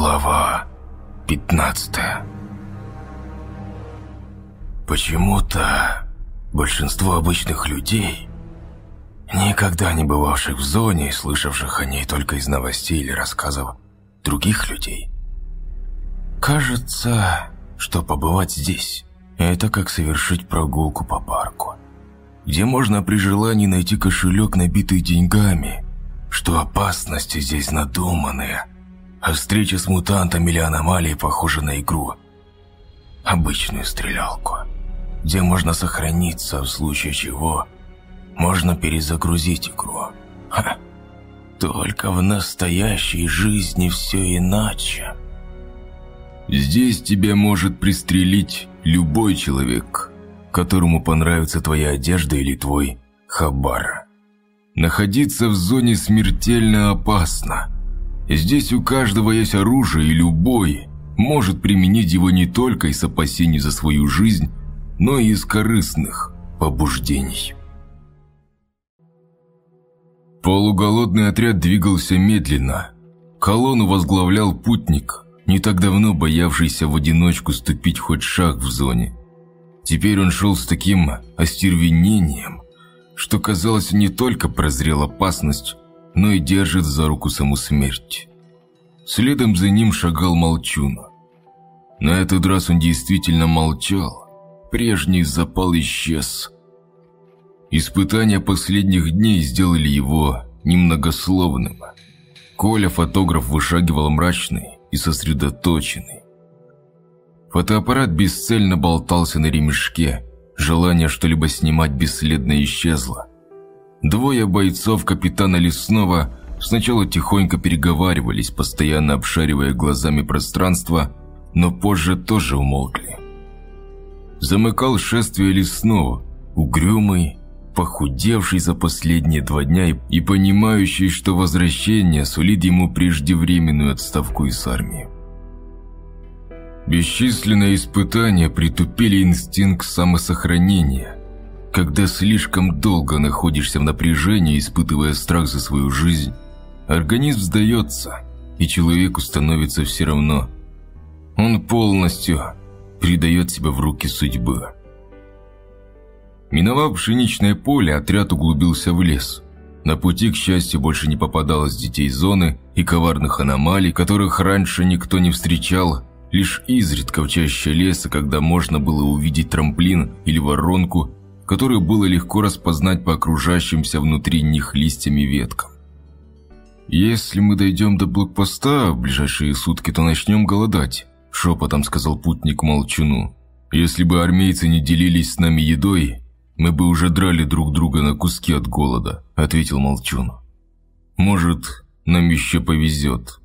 Глава 15 Почему-то большинство обычных людей, никогда не бывавших в зоне и слышавших о ней только из новостей или рассказов других людей, кажется, что побывать здесь – это как совершить прогулку по парку, где можно при желании найти кошелек, набитый деньгами, что опасности здесь надуманные – а встреча с мутантом или аномалией похожа на игру. Обычную стрелялку, где можно сохраниться, в случае чего можно перезагрузить игру. Ха. Только в настоящей жизни все иначе. Здесь тебя может пристрелить любой человек, которому понравится твоя одежда или твой хабар. Находиться в зоне смертельно опасно – Здесь у каждого есть оружие, и любой может применить его не только из опасений за свою жизнь, но и из корыстных побуждений. Полуголодный отряд двигался медленно. Колонну возглавлял путник, не так давно боявшийся в одиночку ступить хоть шаг в зоне. Теперь он шел с таким остервенением, что казалось не только прозрел опасность, но и держит за руку саму смерть. Следом за ним шагал Молчун. На этот раз он действительно молчал. Прежний запал исчез. Испытания последних дней сделали его немногословным. Коля, фотограф, вышагивал мрачный и сосредоточенный. Фотоаппарат бесцельно болтался на ремешке. Желание что-либо снимать бесследно исчезло. Двое бойцов капитана Лесного сначала тихонько переговаривались, постоянно обшаривая глазами пространство, но позже тоже умолкли. Замыкал шествие Лесного, угрюмый, похудевший за последние два дня и понимающий, что возвращение сулит ему преждевременную отставку из армии. Бесчисленные испытания притупили инстинкт самосохранения, когда слишком долго находишься в напряжении, испытывая страх за свою жизнь, организм сдается, и человеку становится все равно. Он полностью передает себя в руки судьбы. Миновав пшеничное поле, отряд углубился в лес. На пути, к счастью, больше не попадалось детей зоны и коварных аномалий, которых раньше никто не встречал, лишь изредка в чаще леса, когда можно было увидеть трамплин или воронку, которую было легко распознать по окружающимся внутри них листьями веткам. «Если мы дойдем до блокпоста в ближайшие сутки, то начнем голодать», – шепотом сказал путник Молчуну. «Если бы армейцы не делились с нами едой, мы бы уже драли друг друга на куски от голода», – ответил Молчун. «Может, нам еще повезет».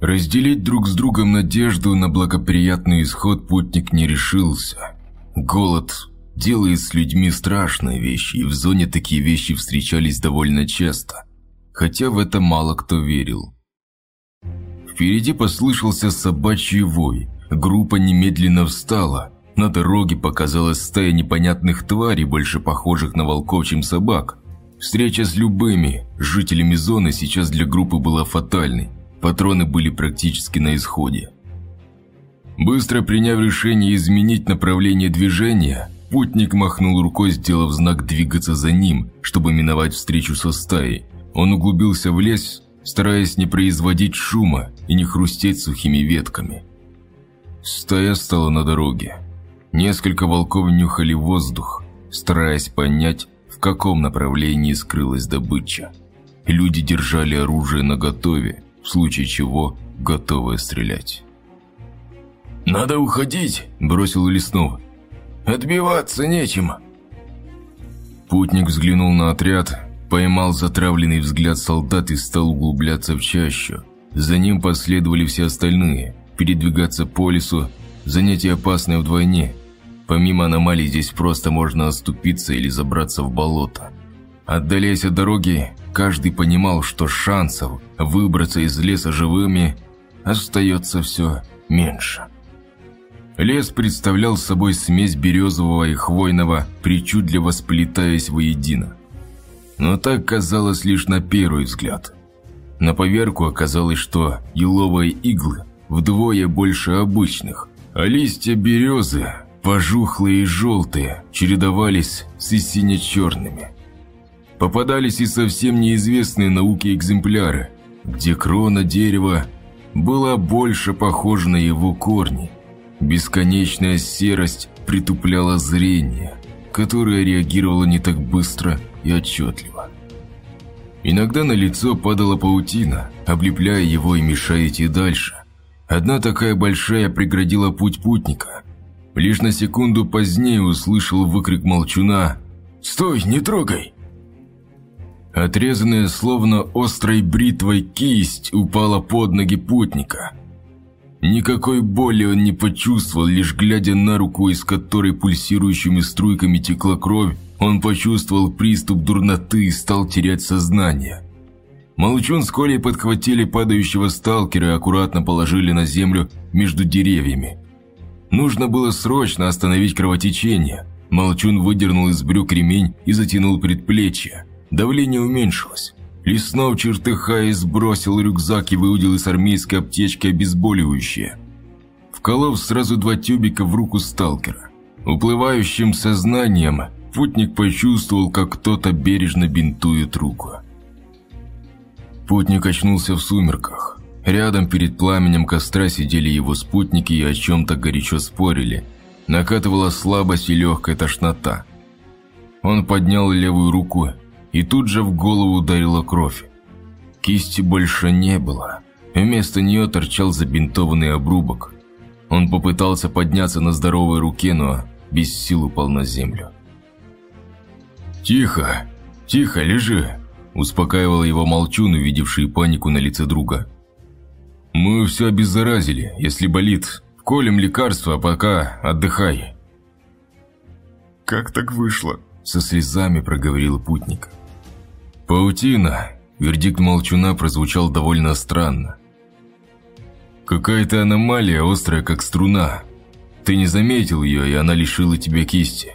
Разделить друг с другом надежду на благоприятный исход путник не решился – Голод делает с людьми страшные вещи, и в зоне такие вещи встречались довольно часто, хотя в это мало кто верил. Впереди послышался собачий вой, группа немедленно встала, на дороге показалась стая непонятных тварей, больше похожих на волков, чем собак. Встреча с любыми жителями зоны сейчас для группы была фатальной, патроны были практически на исходе. Быстро приняв решение изменить направление движения, путник махнул рукой, сделав знак двигаться за ним, чтобы миновать встречу со стаей. Он углубился в лес, стараясь не производить шума и не хрустеть сухими ветками. Стая стала на дороге. Несколько волков нюхали воздух, стараясь понять, в каком направлении скрылась добыча. Люди держали оружие наготове, в случае чего готовы стрелять. «Надо уходить», – бросил Леснов. «Отбиваться нечем». Путник взглянул на отряд, поймал затравленный взгляд солдат и стал углубляться в чащу. За ним последовали все остальные. Передвигаться по лесу – занятие опасное вдвойне. Помимо аномалий здесь просто можно оступиться или забраться в болото. Отдаляясь от дороги, каждый понимал, что шансов выбраться из леса живыми остается все меньше. Лес представлял собой смесь березового и хвойного, причудливо сплетаясь воедино. Но так казалось лишь на первый взгляд. На поверку оказалось, что еловые иглы вдвое больше обычных, а листья березы, пожухлые и желтые, чередовались с сине-черными. Попадались и совсем неизвестные науке экземпляры, где крона дерева была больше похожа на его корни. Бесконечная серость притупляла зрение, которое реагировало не так быстро и отчетливо. Иногда на лицо падала паутина, облепляя его и мешая идти дальше. Одна такая большая преградила путь путника. Лишь на секунду позднее услышал выкрик молчуна «Стой, не трогай!». Отрезанная словно острой бритвой кисть упала под ноги путника. Никакой боли он не почувствовал, лишь глядя на руку, из которой пульсирующими струйками текла кровь, он почувствовал приступ дурноты и стал терять сознание. Молчун с Колей подхватили падающего сталкера и аккуратно положили на землю между деревьями. Нужно было срочно остановить кровотечение. Молчун выдернул из брюк ремень и затянул предплечье. Давление уменьшилось. Леснов, чертыхаясь, сбросил рюкзак и выудил из армейской аптечки обезболивающее. Вколов сразу два тюбика в руку сталкера. Уплывающим сознанием путник почувствовал, как кто-то бережно бинтует руку. Путник очнулся в сумерках. Рядом перед пламенем костра сидели его спутники и о чем-то горячо спорили. Накатывала слабость и легкая тошнота. Он поднял левую руку, и тут же в голову ударила кровь. Кисти больше не было. Вместо нее торчал забинтованный обрубок. Он попытался подняться на здоровой руке, но без сил упал на землю. «Тихо, тихо, лежи!» Успокаивал его молчун, увидевший панику на лице друга. «Мы все обеззаразили. Если болит, вколем лекарства, пока отдыхай». «Как так вышло?» Со слезами проговорил путник. «Паутина!» Вердикт молчуна прозвучал довольно странно. «Какая-то аномалия, острая как струна. Ты не заметил ее, и она лишила тебя кисти.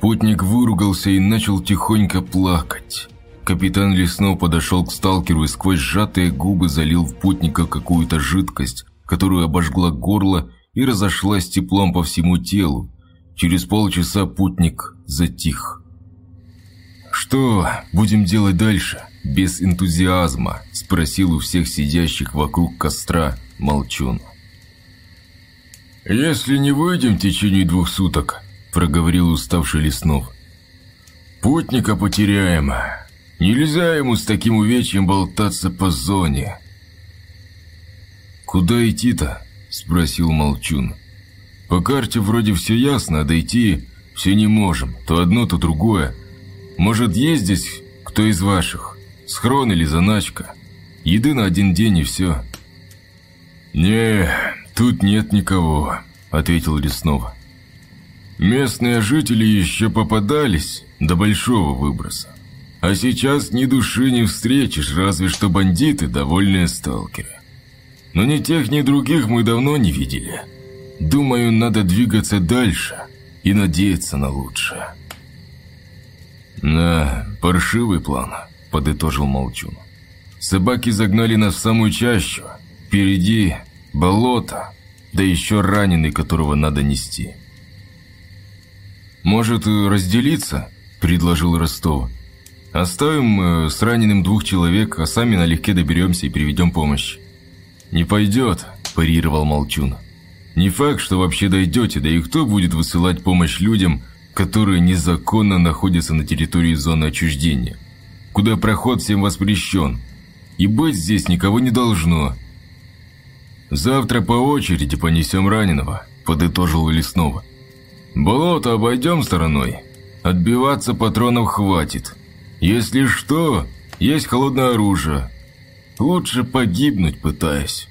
Путник выругался и начал тихонько плакать. Капитан Леснов подошел к сталкеру и сквозь сжатые губы залил в путника какую-то жидкость, которую обожгла горло и разошлась теплом по всему телу. Через полчаса путник затих. «Что будем делать дальше?» Без энтузиазма спросил у всех сидящих вокруг костра Молчун. «Если не выйдем в течение двух суток, – проговорил уставший Леснов. «Путника потеряем. Нельзя ему с таким увечьем болтаться по зоне». «Куда идти-то?» – спросил Молчун. «По карте вроде все ясно, а дойти все не можем. То одно, то другое. Может, есть здесь кто из ваших? Схрон или заначка? Еды на один день и все». «Не, тут нет никого», – ответил Леснов. Местные жители еще попадались до большого выброса. А сейчас ни души не встретишь, разве что бандиты, довольные сталкеры. Но ни тех, ни других мы давно не видели. Думаю, надо двигаться дальше и надеяться на лучшее. «Да, паршивый план», – подытожил Молчун. «Собаки загнали нас в самую чащу. Впереди болото, да еще раненый, которого надо нести». «Может, разделиться?» – предложил Ростов. «Оставим э, с раненым двух человек, а сами налегке доберемся и приведем помощь». «Не пойдет», – парировал Молчун. «Не факт, что вообще дойдете, да и кто будет высылать помощь людям, которые незаконно находятся на территории зоны отчуждения, куда проход всем воспрещен, и быть здесь никого не должно». «Завтра по очереди понесем раненого», – подытожил Леснова. Болото обойдем стороной. Отбиваться патронов хватит. Если что, есть холодное оружие. Лучше погибнуть пытаясь.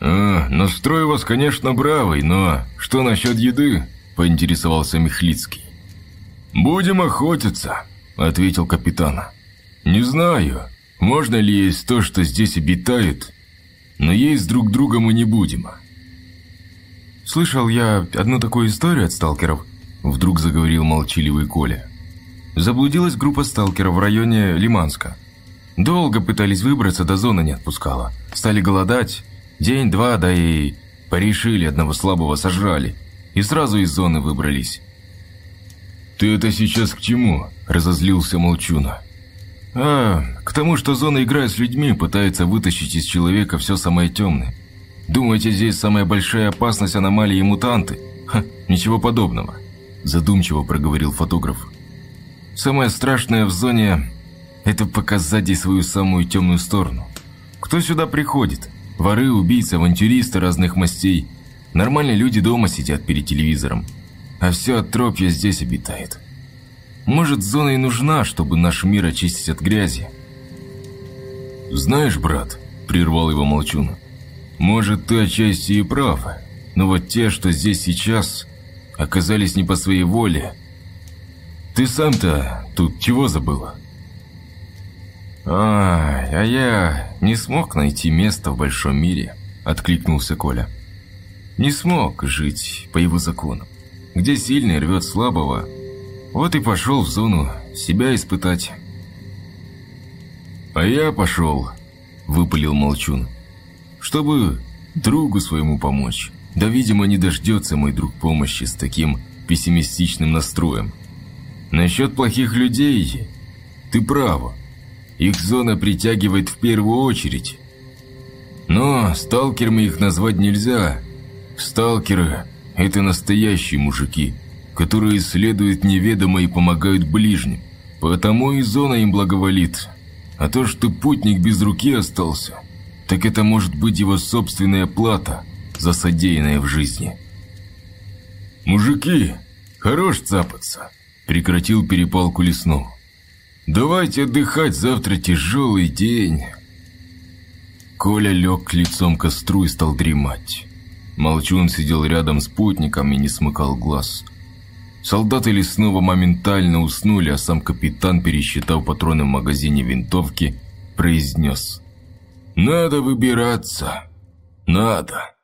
А, настрой у вас, конечно, бравый, но что насчет еды? Поинтересовался Михлицкий. Будем охотиться, ответил капитан. Не знаю, можно ли есть то, что здесь обитает, но есть друг друга мы не будем. Слышал я одну такую историю от сталкеров. Вдруг заговорил молчаливый Коля. Заблудилась группа сталкеров в районе Лиманска. Долго пытались выбраться, до зоны не отпускала. Стали голодать. День-два, да и порешили, одного слабого сожрали. И сразу из зоны выбрались. «Ты это сейчас к чему?» – разозлился Молчуна. «А, к тому, что зона играет с людьми, пытается вытащить из человека все самое темное. Думаете, здесь самая большая опасность аномалии и мутанты? Ха, ничего подобного», – задумчиво проговорил фотограф. «Самое страшное в зоне – это показать здесь свою самую темную сторону. Кто сюда приходит? Воры, убийцы, авантюристы разных мастей. Нормальные люди дома сидят перед телевизором а все отропье здесь обитает. Может, зона и нужна, чтобы наш мир очистить от грязи. «Знаешь, брат», – прервал его Молчун, – «может, ты отчасти и прав, но вот те, что здесь сейчас, оказались не по своей воле. Ты сам-то тут чего забыла?» «А, а я не смог найти место в большом мире», – откликнулся Коля. «Не смог жить по его законам где сильный рвет слабого. Вот и пошел в зону себя испытать. «А я пошел», – выпалил Молчун, – «чтобы другу своему помочь. Да, видимо, не дождется мой друг помощи с таким пессимистичным настроем. Насчет плохих людей ты права. Их зона притягивает в первую очередь. Но сталкерами их назвать нельзя. Сталкеры это настоящие мужики, которые исследуют неведомо и помогают ближним. Потому и зона им благоволит. А то, что путник без руки остался, так это может быть его собственная плата за содеянное в жизни. «Мужики, хорош цапаться!» – прекратил перепалку лесного. «Давайте отдыхать, завтра тяжелый день!» Коля лег лицом к костру и стал дремать. Молчун сидел рядом с путником и не смыкал глаз. Солдаты лесного моментально уснули, а сам капитан, пересчитав патроны в магазине винтовки, произнес «Надо выбираться. Надо».